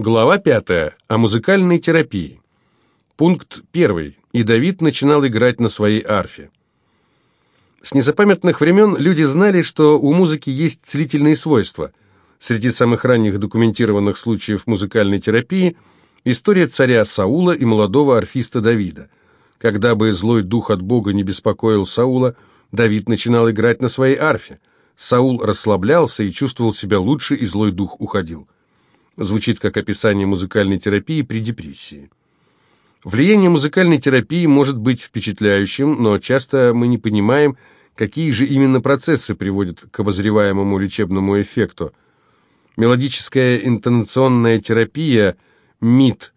Глава 5. О музыкальной терапии. Пункт 1. И Давид начинал играть на своей арфе. С незапамятных времен люди знали, что у музыки есть целительные свойства. Среди самых ранних документированных случаев музыкальной терапии история царя Саула и молодого арфиста Давида. Когда бы злой дух от Бога не беспокоил Саула, Давид начинал играть на своей арфе. Саул расслаблялся и чувствовал себя лучше, и злой дух уходил звучит как описание музыкальной терапии при депрессии. Влияние музыкальной терапии может быть впечатляющим, но часто мы не понимаем, какие же именно процессы приводят к обозреваемому лечебному эффекту. Мелодическая интонационная терапия, МИТ,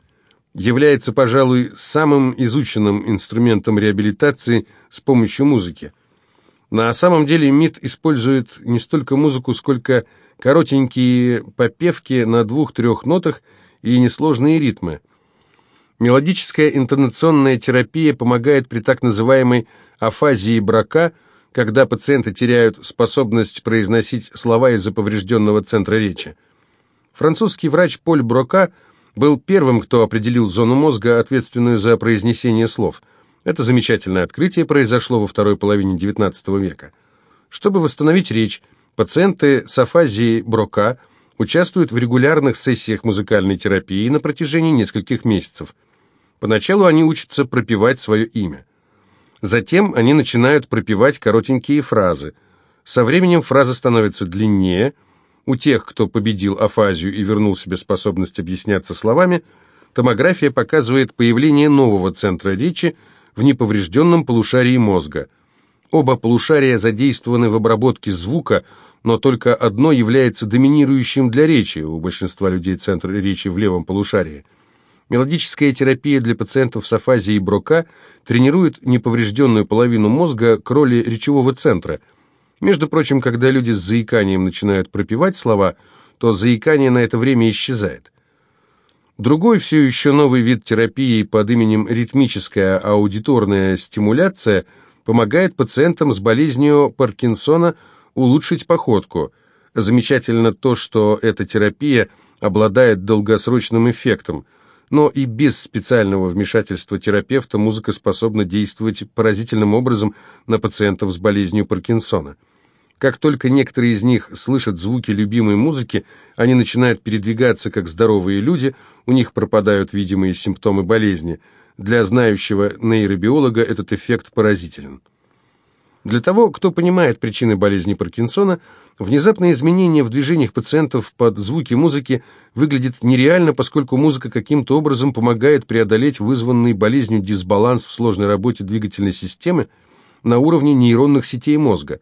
является, пожалуй, самым изученным инструментом реабилитации с помощью музыки. На самом деле МИД использует не столько музыку, сколько коротенькие попевки на двух-трех нотах и несложные ритмы. Мелодическая интонационная терапия помогает при так называемой афазии брака, когда пациенты теряют способность произносить слова из-за поврежденного центра речи. Французский врач Поль Брока был первым, кто определил зону мозга, ответственную за произнесение слов. Это замечательное открытие произошло во второй половине XIX века. Чтобы восстановить речь, Пациенты с афазией Брока участвуют в регулярных сессиях музыкальной терапии на протяжении нескольких месяцев. Поначалу они учатся пропевать свое имя. Затем они начинают пропевать коротенькие фразы. Со временем фраза становится длиннее. У тех, кто победил афазию и вернул себе способность объясняться словами, томография показывает появление нового центра речи в неповрежденном полушарии мозга – Оба полушария задействованы в обработке звука, но только одно является доминирующим для речи, у большинства людей центр речи в левом полушарии. Мелодическая терапия для пациентов с афазией Брока тренирует неповрежденную половину мозга к роли речевого центра. Между прочим, когда люди с заиканием начинают пропевать слова, то заикание на это время исчезает. Другой все еще новый вид терапии под именем ритмическая аудиторная стимуляция – помогает пациентам с болезнью Паркинсона улучшить походку. Замечательно то, что эта терапия обладает долгосрочным эффектом, но и без специального вмешательства терапевта музыка способна действовать поразительным образом на пациентов с болезнью Паркинсона. Как только некоторые из них слышат звуки любимой музыки, они начинают передвигаться как здоровые люди, у них пропадают видимые симптомы болезни – для знающего нейробиолога этот эффект поразителен. Для того, кто понимает причины болезни Паркинсона, внезапное изменение в движениях пациентов под звуки музыки выглядит нереально, поскольку музыка каким-то образом помогает преодолеть вызванный болезнью дисбаланс в сложной работе двигательной системы на уровне нейронных сетей мозга.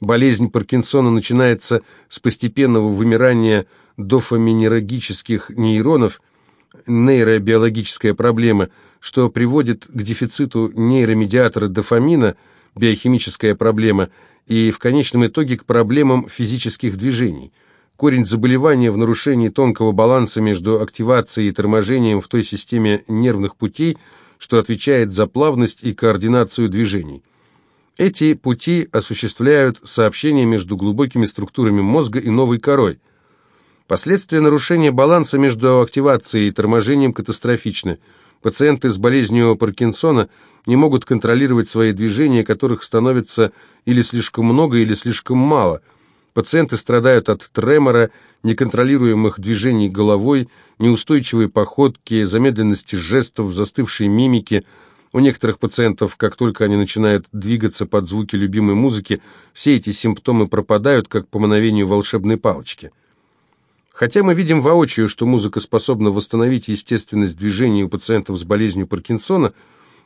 Болезнь Паркинсона начинается с постепенного вымирания дофаминергических нейронов, нейробиологическая проблема – что приводит к дефициту нейромедиатора дофамина, биохимическая проблема, и в конечном итоге к проблемам физических движений. Корень заболевания в нарушении тонкого баланса между активацией и торможением в той системе нервных путей, что отвечает за плавность и координацию движений. Эти пути осуществляют сообщение между глубокими структурами мозга и новой корой. Последствия нарушения баланса между активацией и торможением катастрофичны – Пациенты с болезнью Паркинсона не могут контролировать свои движения, которых становится или слишком много, или слишком мало. Пациенты страдают от тремора, неконтролируемых движений головой, неустойчивой походки, замедленности жестов, застывшей мимики. У некоторых пациентов, как только они начинают двигаться под звуки любимой музыки, все эти симптомы пропадают, как по мановению волшебной палочки. Хотя мы видим воочию, что музыка способна восстановить естественность движения у пациентов с болезнью Паркинсона,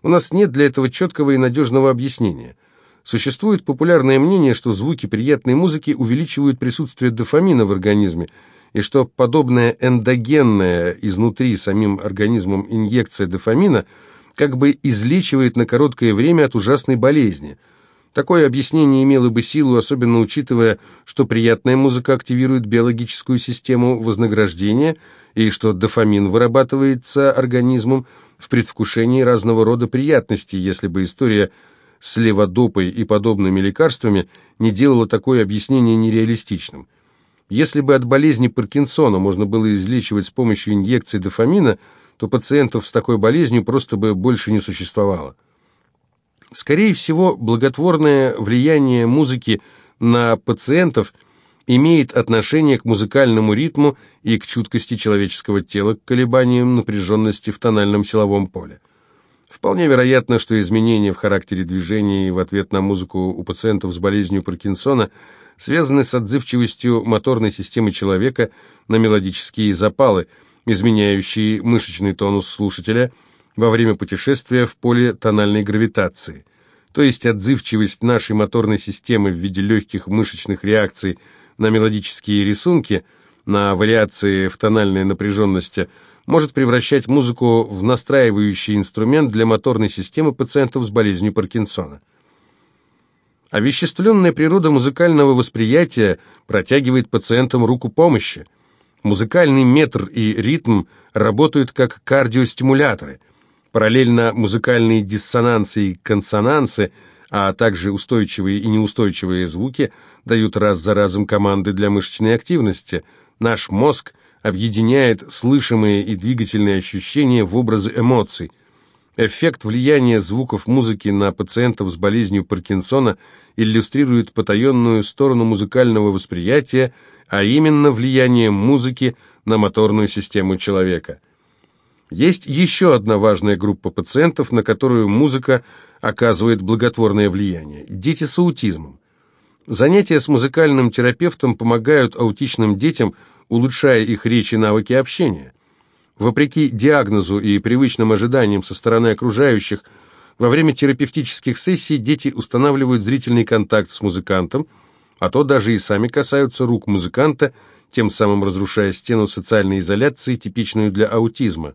у нас нет для этого четкого и надежного объяснения. Существует популярное мнение, что звуки приятной музыки увеличивают присутствие дофамина в организме, и что подобная эндогенная изнутри самим организмом инъекция дофамина как бы излечивает на короткое время от ужасной болезни – Такое объяснение имело бы силу, особенно учитывая, что приятная музыка активирует биологическую систему вознаграждения и что дофамин вырабатывается организмом в предвкушении разного рода приятностей, если бы история с леводопой и подобными лекарствами не делала такое объяснение нереалистичным. Если бы от болезни Паркинсона можно было излечивать с помощью инъекций дофамина, то пациентов с такой болезнью просто бы больше не существовало. Скорее всего, благотворное влияние музыки на пациентов имеет отношение к музыкальному ритму и к чуткости человеческого тела к колебаниям напряженности в тональном силовом поле. Вполне вероятно, что изменения в характере движения в ответ на музыку у пациентов с болезнью Паркинсона связаны с отзывчивостью моторной системы человека на мелодические запалы, изменяющие мышечный тонус слушателя во время путешествия в поле тональной гравитации. То есть отзывчивость нашей моторной системы в виде легких мышечных реакций на мелодические рисунки, на вариации в тональной напряженности – может превращать музыку в настраивающий инструмент для моторной системы пациентов с болезнью Паркинсона. Овеществленная природа музыкального восприятия протягивает пациентам руку помощи. Музыкальный метр и ритм работают как кардиостимуляторы. Параллельно музыкальные диссонансы и консонансы, а также устойчивые и неустойчивые звуки дают раз за разом команды для мышечной активности. Наш мозг – объединяет слышимые и двигательные ощущения в образы эмоций. Эффект влияния звуков музыки на пациентов с болезнью Паркинсона иллюстрирует потаенную сторону музыкального восприятия, а именно влияние музыки на моторную систему человека. Есть еще одна важная группа пациентов, на которую музыка оказывает благотворное влияние – дети с аутизмом. Занятия с музыкальным терапевтом помогают аутичным детям – улучшая их речь и навыки общения. Вопреки диагнозу и привычным ожиданиям со стороны окружающих, во время терапевтических сессий дети устанавливают зрительный контакт с музыкантом, а то даже и сами касаются рук музыканта, тем самым разрушая стену социальной изоляции, типичную для аутизма.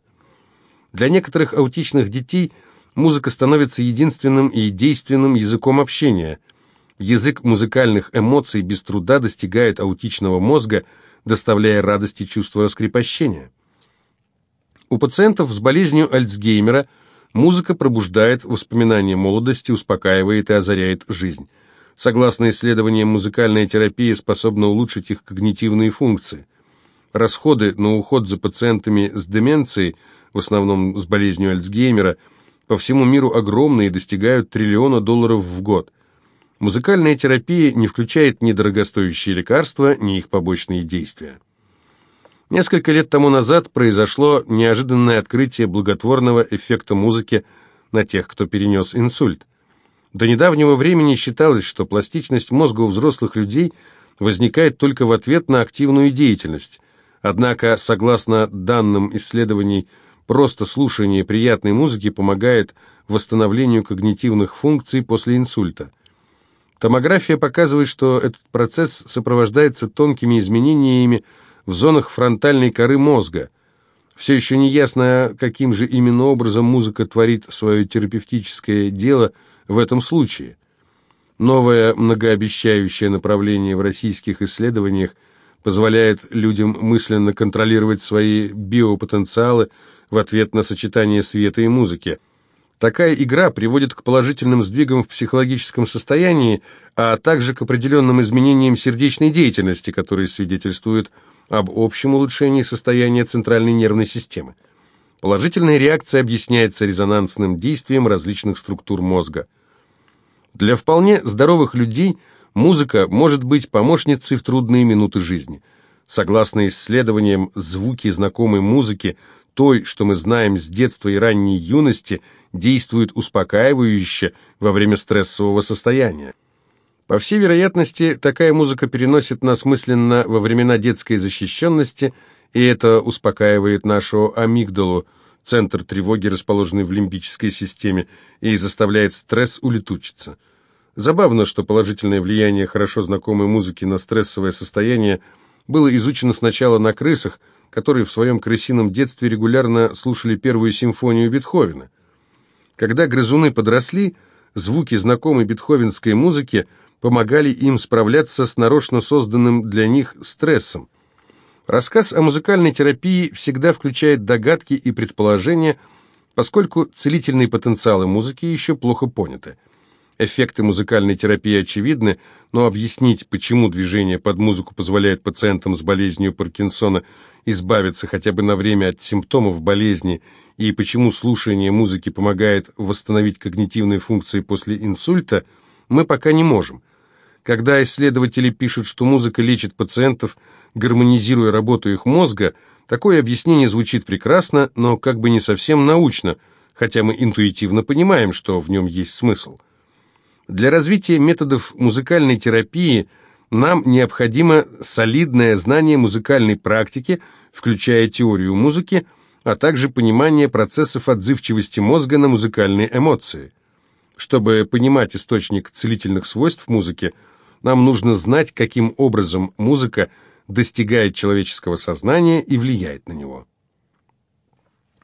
Для некоторых аутичных детей музыка становится единственным и действенным языком общения. Язык музыкальных эмоций без труда достигает аутичного мозга – доставляя радость и чувство раскрепощения. У пациентов с болезнью Альцгеймера музыка пробуждает воспоминания молодости, успокаивает и озаряет жизнь. Согласно исследованиям, музыкальная терапия способна улучшить их когнитивные функции. Расходы на уход за пациентами с деменцией, в основном с болезнью Альцгеймера, по всему миру огромные и достигают триллиона долларов в год – Музыкальная терапия не включает ни дорогостоящие лекарства, ни их побочные действия. Несколько лет тому назад произошло неожиданное открытие благотворного эффекта музыки на тех, кто перенес инсульт. До недавнего времени считалось, что пластичность мозга у взрослых людей возникает только в ответ на активную деятельность. Однако, согласно данным исследований, просто слушание приятной музыки помогает восстановлению когнитивных функций после инсульта. Томография показывает, что этот процесс сопровождается тонкими изменениями в зонах фронтальной коры мозга. Все еще не ясно, каким же именно образом музыка творит свое терапевтическое дело в этом случае. Новое многообещающее направление в российских исследованиях позволяет людям мысленно контролировать свои биопотенциалы в ответ на сочетание света и музыки – Такая игра приводит к положительным сдвигам в психологическом состоянии, а также к определенным изменениям сердечной деятельности, которые свидетельствуют об общем улучшении состояния центральной нервной системы. Положительная реакция объясняется резонансным действием различных структур мозга. Для вполне здоровых людей музыка может быть помощницей в трудные минуты жизни. Согласно исследованиям, звуки знакомой музыки – той, что мы знаем с детства и ранней юности, действует успокаивающе во время стрессового состояния. По всей вероятности, такая музыка переносит нас мысленно во времена детской защищенности, и это успокаивает нашу амигдалу, центр тревоги, расположенный в лимбической системе, и заставляет стресс улетучиться. Забавно, что положительное влияние хорошо знакомой музыки на стрессовое состояние было изучено сначала на крысах, которые в своем крысином детстве регулярно слушали первую симфонию Бетховена. Когда грызуны подросли, звуки знакомой бетховенской музыки помогали им справляться с нарочно созданным для них стрессом. Рассказ о музыкальной терапии всегда включает догадки и предположения, поскольку целительные потенциалы музыки еще плохо поняты. Эффекты музыкальной терапии очевидны, но объяснить, почему движение под музыку позволяет пациентам с болезнью Паркинсона избавиться хотя бы на время от симптомов болезни и почему слушание музыки помогает восстановить когнитивные функции после инсульта, мы пока не можем. Когда исследователи пишут, что музыка лечит пациентов, гармонизируя работу их мозга, такое объяснение звучит прекрасно, но как бы не совсем научно, хотя мы интуитивно понимаем, что в нем есть смысл. Для развития методов музыкальной терапии нам необходимо солидное знание музыкальной практики, включая теорию музыки, а также понимание процессов отзывчивости мозга на музыкальные эмоции. Чтобы понимать источник целительных свойств музыки, нам нужно знать, каким образом музыка достигает человеческого сознания и влияет на него.